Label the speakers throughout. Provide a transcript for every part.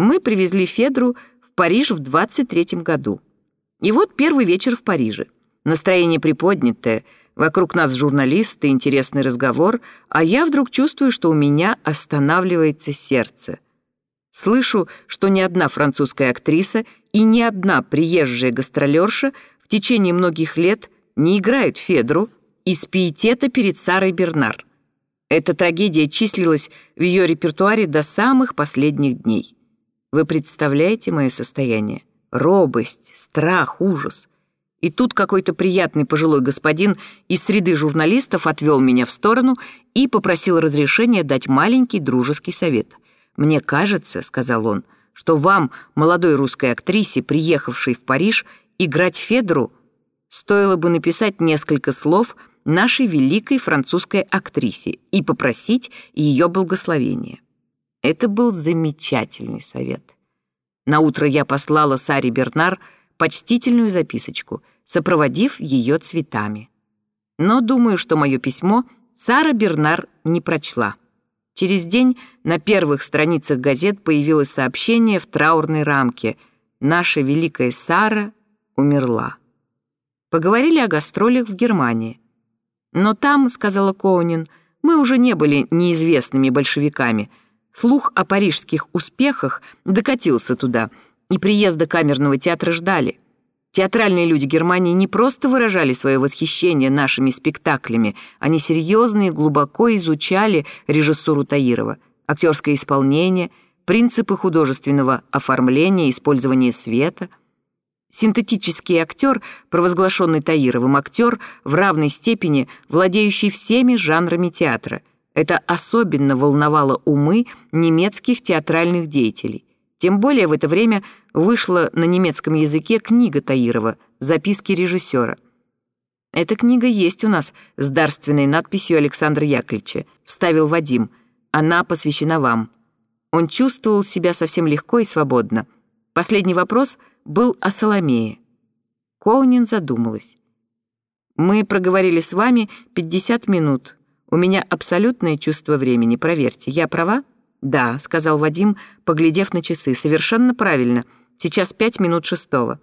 Speaker 1: Мы привезли Федру в Париж в 23-м году. И вот первый вечер в Париже. Настроение приподнятое, вокруг нас журналисты, интересный разговор, а я вдруг чувствую, что у меня останавливается сердце. Слышу, что ни одна французская актриса и ни одна приезжая гастролерша в течение многих лет не играют Федру из пиетета перед Сарой Бернар. Эта трагедия числилась в ее репертуаре до самых последних дней. Вы представляете мое состояние? Робость, страх, ужас. И тут какой-то приятный пожилой господин из среды журналистов отвел меня в сторону и попросил разрешения дать маленький дружеский совет. «Мне кажется», — сказал он, — «что вам, молодой русской актрисе, приехавшей в Париж, играть Федру, стоило бы написать несколько слов нашей великой французской актрисе и попросить ее благословения». Это был замечательный совет. На утро я послала Саре Бернар почтительную записочку, сопроводив ее цветами. Но думаю, что мое письмо Сара Бернар не прочла. Через день на первых страницах газет появилось сообщение в траурной рамке «Наша великая Сара умерла». Поговорили о гастролях в Германии. «Но там, — сказала Коунин, — мы уже не были неизвестными большевиками — Слух о парижских успехах докатился туда, и приезда камерного театра ждали. Театральные люди Германии не просто выражали свое восхищение нашими спектаклями, они серьезно и глубоко изучали режиссуру Таирова, актерское исполнение, принципы художественного оформления, использования света. Синтетический актер, провозглашенный Таировым, актер в равной степени владеющий всеми жанрами театра – это особенно волновало умы немецких театральных деятелей. Тем более в это время вышла на немецком языке книга Таирова «Записки режиссера». «Эта книга есть у нас с дарственной надписью Александра Яковлевича», — вставил Вадим. «Она посвящена вам». Он чувствовал себя совсем легко и свободно. Последний вопрос был о Соломее. Коунин задумалась. «Мы проговорили с вами 50 минут», у меня абсолютное чувство времени, проверьте. Я права?» «Да», — сказал Вадим, поглядев на часы. «Совершенно правильно. Сейчас пять минут шестого.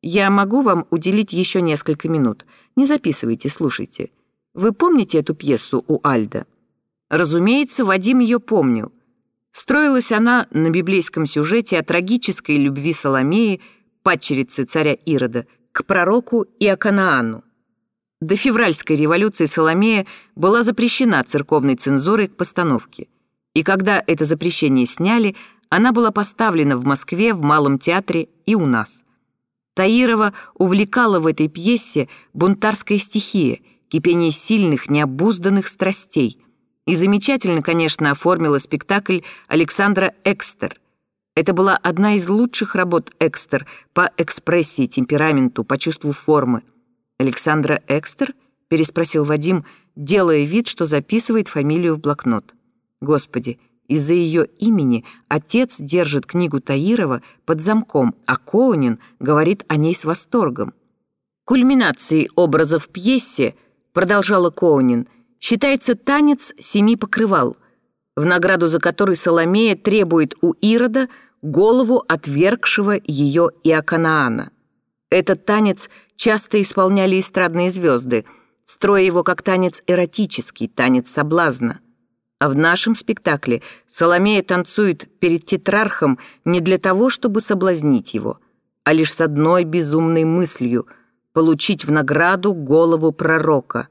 Speaker 1: Я могу вам уделить еще несколько минут. Не записывайте, слушайте. Вы помните эту пьесу у Альда?» Разумеется, Вадим ее помнил. Строилась она на библейском сюжете о трагической любви Соломеи, падчерицы царя Ирода, к пророку Иоканаану. До февральской революции Соломея была запрещена церковной цензурой к постановке. И когда это запрещение сняли, она была поставлена в Москве, в Малом театре и у нас. Таирова увлекала в этой пьесе бунтарская стихия, кипение сильных, необузданных страстей. И замечательно, конечно, оформила спектакль Александра Экстер. Это была одна из лучших работ Экстер по экспрессии, темпераменту, по чувству формы. «Александра Экстер?» — переспросил Вадим, делая вид, что записывает фамилию в блокнот. «Господи, из-за ее имени отец держит книгу Таирова под замком, а Коунин говорит о ней с восторгом». Кульминацией образа в пьесе, продолжала Коунин, считается танец семи покрывал, в награду за который Соломея требует у Ирода голову отвергшего ее Иоканаана. Этот танец часто исполняли эстрадные звезды, строя его как танец эротический, танец соблазна. А в нашем спектакле Соломея танцует перед тетрархом не для того, чтобы соблазнить его, а лишь с одной безумной мыслью — получить в награду голову пророка.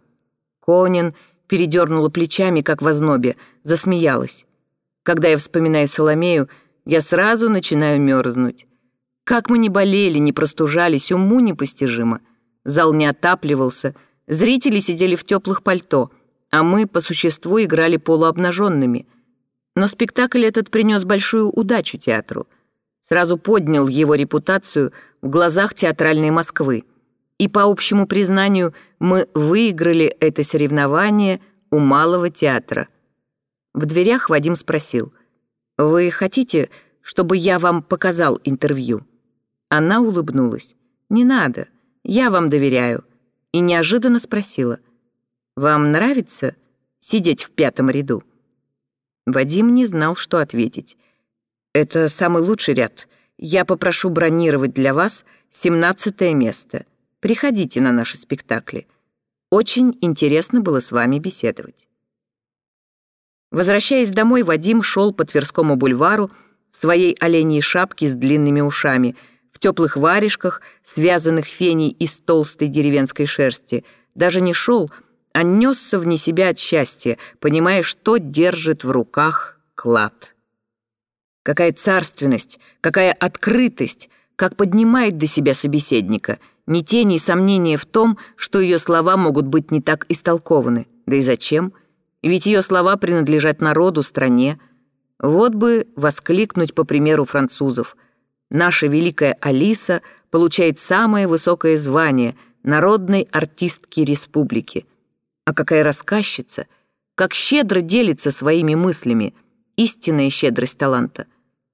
Speaker 1: Конин передернула плечами, как в ознобе, засмеялась. Когда я вспоминаю Соломею, я сразу начинаю мерзнуть. Как мы не болели, не простужались, уму непостижимо. Зал не отапливался, зрители сидели в теплых пальто, а мы по существу играли полуобнаженными. Но спектакль этот принес большую удачу театру. Сразу поднял его репутацию в глазах театральной Москвы. И по общему признанию мы выиграли это соревнование у Малого театра. В дверях Вадим спросил, «Вы хотите, чтобы я вам показал интервью?» Она улыбнулась. «Не надо, я вам доверяю». И неожиданно спросила. «Вам нравится сидеть в пятом ряду?» Вадим не знал, что ответить. Это самый лучший ряд. Я попрошу бронировать для вас семнадцатое место. Приходите на наши спектакли. Очень интересно было с вами беседовать. Возвращаясь домой, Вадим шел по Тверскому бульвару в своей оленьей шапке с длинными ушами, в теплых варежках, связанных феней из толстой деревенской шерсти. Даже не шел, а несся вне себя от счастья, понимая, что держит в руках клад. Какая царственность, какая открытость, как поднимает до себя собеседника. Ни тени сомнения в том, что ее слова могут быть не так истолкованы. Да и зачем? Ведь ее слова принадлежат народу, стране. Вот бы воскликнуть по примеру французов. Наша великая Алиса получает самое высокое звание народной артистки республики. А какая рассказчица, как щедро делится своими мыслями, истинная щедрость таланта.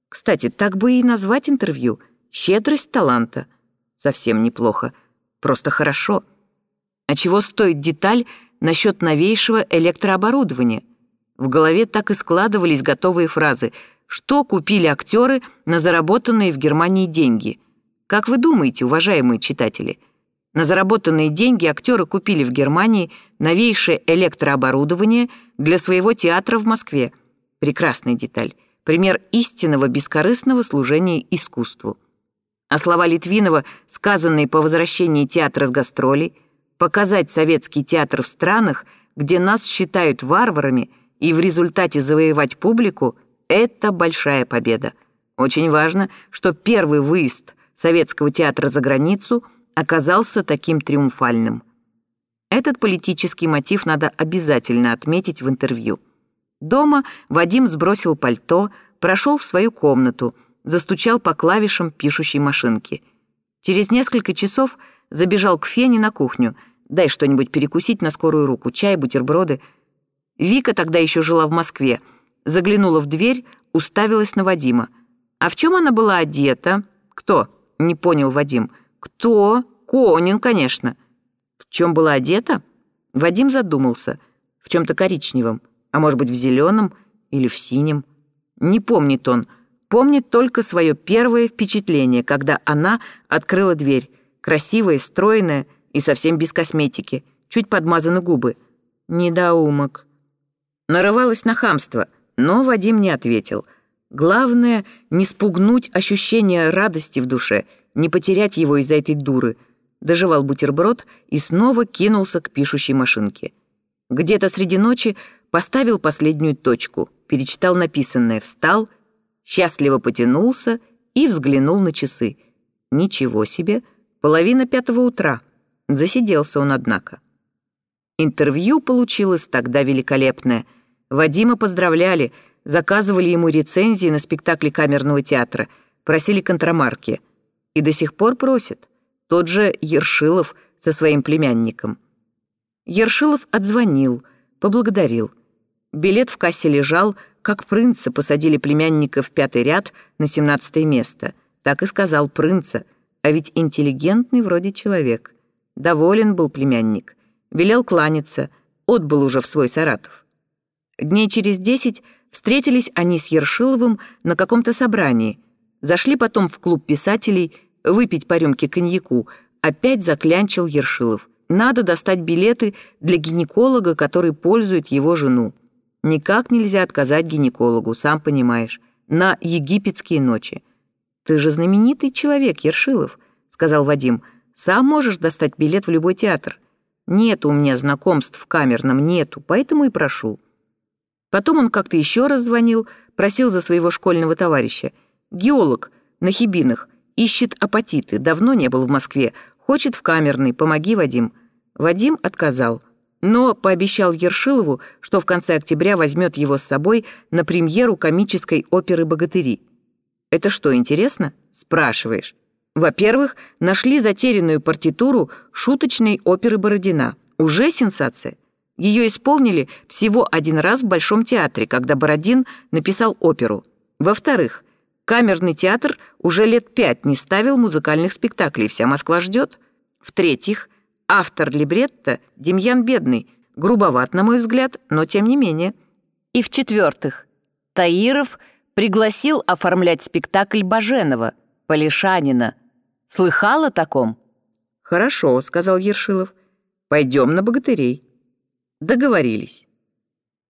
Speaker 1: Кстати, так бы и назвать интервью «Щедрость таланта». Совсем неплохо, просто хорошо. А чего стоит деталь насчет новейшего электрооборудования? В голове так и складывались готовые фразы «Что купили актеры на заработанные в Германии деньги?» Как вы думаете, уважаемые читатели? На заработанные деньги актеры купили в Германии новейшее электрооборудование для своего театра в Москве. Прекрасная деталь пример истинного бескорыстного служения искусству. А слова Литвинова, сказанные по возвращении театра с гастролей, показать советский театр в странах, где нас считают варварами, и в результате завоевать публику — это большая победа. Очень важно, что первый выезд советского театра за границу оказался таким триумфальным. Этот политический мотив надо обязательно отметить в интервью. Дома Вадим сбросил пальто, прошел в свою комнату, застучал по клавишам пишущей машинки. Через несколько часов забежал к Фене на кухню. «Дай что-нибудь перекусить на скорую руку, чай, бутерброды». Вика тогда еще жила в Москве. Заглянула в дверь, уставилась на Вадима. «А в чем она была одета?» «Кто?» — не понял Вадим. «Кто?» «Конин, конечно». «В чем была одета?» Вадим задумался. «В чем-то коричневом а может быть в зеленом или в синем. Не помнит он, помнит только свое первое впечатление, когда она открыла дверь, красивая, стройная и совсем без косметики, чуть подмазаны губы. Недоумок. Нарывалась на хамство, но Вадим не ответил. Главное — не спугнуть ощущение радости в душе, не потерять его из-за этой дуры. Доживал бутерброд и снова кинулся к пишущей машинке. Где-то среди ночи поставил последнюю точку, перечитал написанное, встал, счастливо потянулся и взглянул на часы. Ничего себе, половина пятого утра. Засиделся он, однако. Интервью получилось тогда великолепное. Вадима поздравляли, заказывали ему рецензии на спектакли камерного театра, просили контрамарки. И до сих пор просят. Тот же Ершилов со своим племянником. Ершилов отзвонил, поблагодарил. Билет в кассе лежал, как принца посадили племянника в пятый ряд на семнадцатое место. Так и сказал принца, а ведь интеллигентный вроде человек. Доволен был племянник. Велел кланяться, отбыл уже в свой Саратов. Дней через десять встретились они с Ершиловым на каком-то собрании. Зашли потом в клуб писателей выпить по рюмке коньяку. Опять заклянчил Ершилов. Надо достать билеты для гинеколога, который пользует его жену. Никак нельзя отказать гинекологу, сам понимаешь, на египетские ночи. Ты же знаменитый человек, Ершилов, сказал Вадим. Сам можешь достать билет в любой театр. Нет у меня знакомств в камерном, нету, поэтому и прошу. Потом он как-то еще раз звонил, просил за своего школьного товарища. Геолог на Хибинах, ищет апатиты, давно не был в Москве, хочет в камерный, помоги, Вадим. Вадим отказал но пообещал Ершилову, что в конце октября возьмет его с собой на премьеру комической оперы «Богатыри». «Это что, интересно?» — спрашиваешь. Во-первых, нашли затерянную партитуру шуточной оперы Бородина. Уже сенсация. Ее исполнили всего один раз в Большом театре, когда Бородин написал оперу. Во-вторых, камерный театр уже лет пять не ставил музыкальных спектаклей, вся Москва ждет. В-третьих, Автор либретто — Демьян Бедный, грубоват, на мой взгляд, но тем не менее. И в-четвертых, Таиров пригласил оформлять спектакль Баженова, Полишанина. Слыхал о таком?» «Хорошо», — сказал Ершилов. «Пойдем на богатырей». Договорились.